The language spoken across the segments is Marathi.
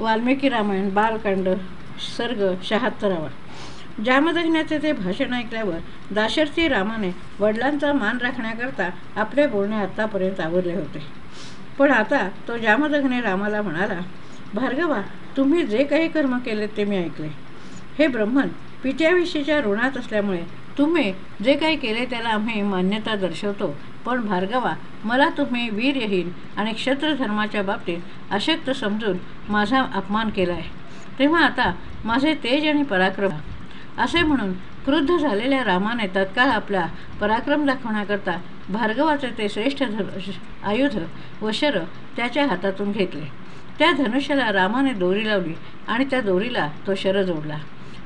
वाल्मिकी रामायण बालकांड सर्ग शहात्तरावा. जामदग्नाचे ते भाषण ऐकल्यावर दाशरथी रामाने वडिलांचा मान राखण्याकरता आपले बोलणे आत्तापर्यंत आवरले होते. पण आता तो जामदग्ने रामाला म्हणाला भार्गवा तुम्ही जे काही कर्म केले ते मी ऐकले. हे ब्रह्मन पित्याविषयीच्या ऋणात असल्यामुळे तुम्ही जे काही केले त्याला आम्ही मान्यता दर्शवतो पण भार्गवा मला तुम्ही वीरहीन आणि क्षत्रधर्माच्या बाबतीत अशक्त समजून माझा अपमान केला आहे तेव्हा आता माझे तेज आणि पराक्रम. असे म्हणून क्रुद्ध झालेल्या रामाने तत्काळ आपला पराक्रम दाखवण्याकरता भार्गवाचे ते श्रेष्ठ आयुध व शर त्याच्या हातातून घेतले. त्या धनुष्याला रामाने दोरी लावली आणि त्या दोरीला तो शर जोडला.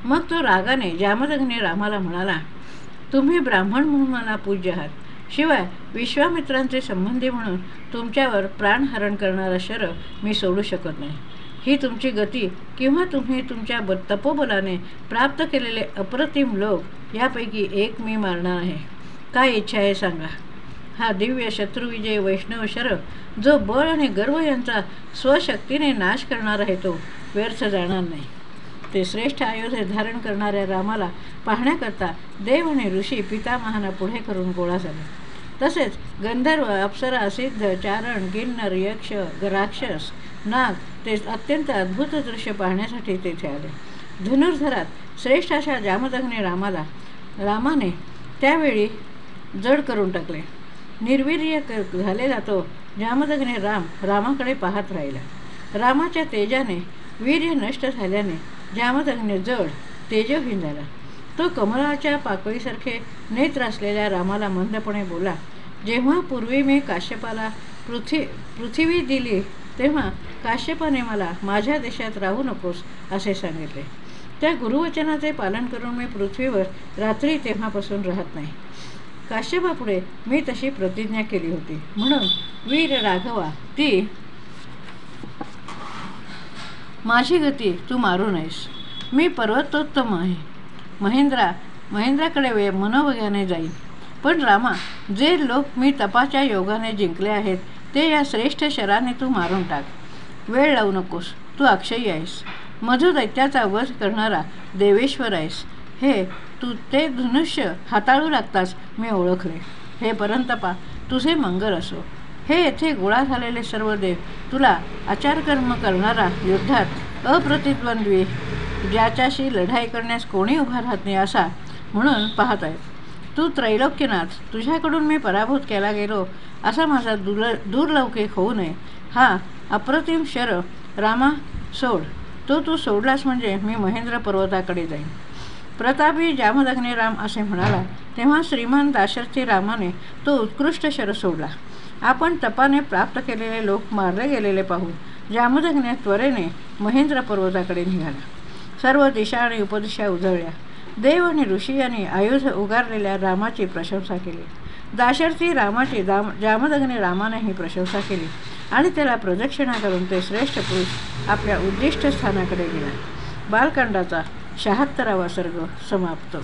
मग तो रागाने जामदग्ने रामाला म्हणाला तुम्ही ब्राह्मण म्हणून मला पूज्य आहात. शिवाय विश्वामित्रांचे संबंधी म्हणून तुमच्यावर प्राणहरण करणारा शर मी सोडू शकत नाही. ही तुमची गती किंवा तुम्ही तुमच्या ब तपोबलाने प्राप्त केलेले अप्रतिम लोक यापैकी एक मी मारणार आहे. काय इच्छा आहे सांगा? हा दिव्य शत्रुविजय वैष्णव शर जो बळ आणि गर्व यांचा स्वशक्तीने नाश करणार आहे तो व्यर्थ जाणार नाही. ते श्रेष्ठ आयुधे धारण करणाऱ्या रामाला पाहण्याकरता देव आणि ऋषी पितामहाना पुढे करून गोळा झाले. तसेच गंधर्व अप्सरा सिद्ध चारण गिन्नर यक्ष राक्षस नाग ते अत्यंत अद्भुत दृश्य पाहण्यासाठी तेथे आले. धनुर्धरात श्रेष्ठ अशा जामदग्ने रामाला रामाने त्यावेळी जड करून टाकले. निर्वीर्य झालेला तो जामदग्ने राम रामाकडे पाहत राहिला. रामाच्या तेजाने वीर्य नष्ट झाल्याने जामदग्ने जड तेजहीन झाला तो कमळाच्या पाकळीसारखे नेत्र असलेल्या रामाला मंदपणे बोला. जेव्हा पूर्वी मी काश्यपाला पृथ्वी पृथ्वी दिली तेव्हा काश्यपाने मला माझ्या देशात राहू नकोस असे सांगितले. त्या गुरुवचनाचे पालन करून मी पृथ्वीवर रात्री तेव्हापासून राहत नाही. काश्यपापुढे मी तशी प्रतिज्ञा केली होती. म्हणून वीर राघवा ती माझी गती तू मारू नयेस. मी पर्वतोत्तम आहे. महेंद्रा महेंद्राकडे वे मनोवग्याने जाईल. पण रामा जे लोक मी तपाच्या योगाने जिंकले आहेत ते या श्रेष्ठ शराने तू मारून टाक. वेळ लावू नकोस. तू अक्षयी आहेस. मधुदैत्याचा वध करणारा देवेश्वर आहेस. हे तू ते धनुष्य हाताळू लागताच मी ओळखले. हे परंतपा तुझे मंगल असो. हे येथे गोळा झालेले सर्व देव तुला आचारकर्म करणारा युद्धात अप्रतिद्वंद्वी ज्याच्याशी लढाई करण्यास कोणी उभा राहत नाही असा म्हणून पाहत आहेत तू त्रैलोक्यनाथ तुझ्याकडून मी पराभूत केला गेलो असा माझा दुर्ल दुर्लौकिक होऊ नये. हा अप्रतिम शर रामा सोड. तो तू सोडलास म्हणजे मी महेंद्र पर्वताकडे जाईन. प्रतापी जामदग्ने राम असे म्हणाला तेव्हा श्रीमान दाशर्थी रामाने तो उत्कृष्ट शर सोडला. आपण तपाने प्राप्त केलेले लोक मारले गेलेले पाहून जामदग्ने त्वरेने महेंद्र पर्वताकडे निघाला. सर्व दिशा आणि उपदिशा उजळल्या. देव आणि ऋषी यांनी आयुध उगारलेल्या रामाची प्रशंसा केली. दाशर्थी रामाची दाम जामदग्ने रामाने ही प्रशंसा केली आणि त्याला प्रदक्षिणा करून ते श्रेष्ठ पुरुष आपल्या उद्दिष्ट स्थानाकडे गेला. बालकांडाचा शहात्तरावा सर्ग समाप्त.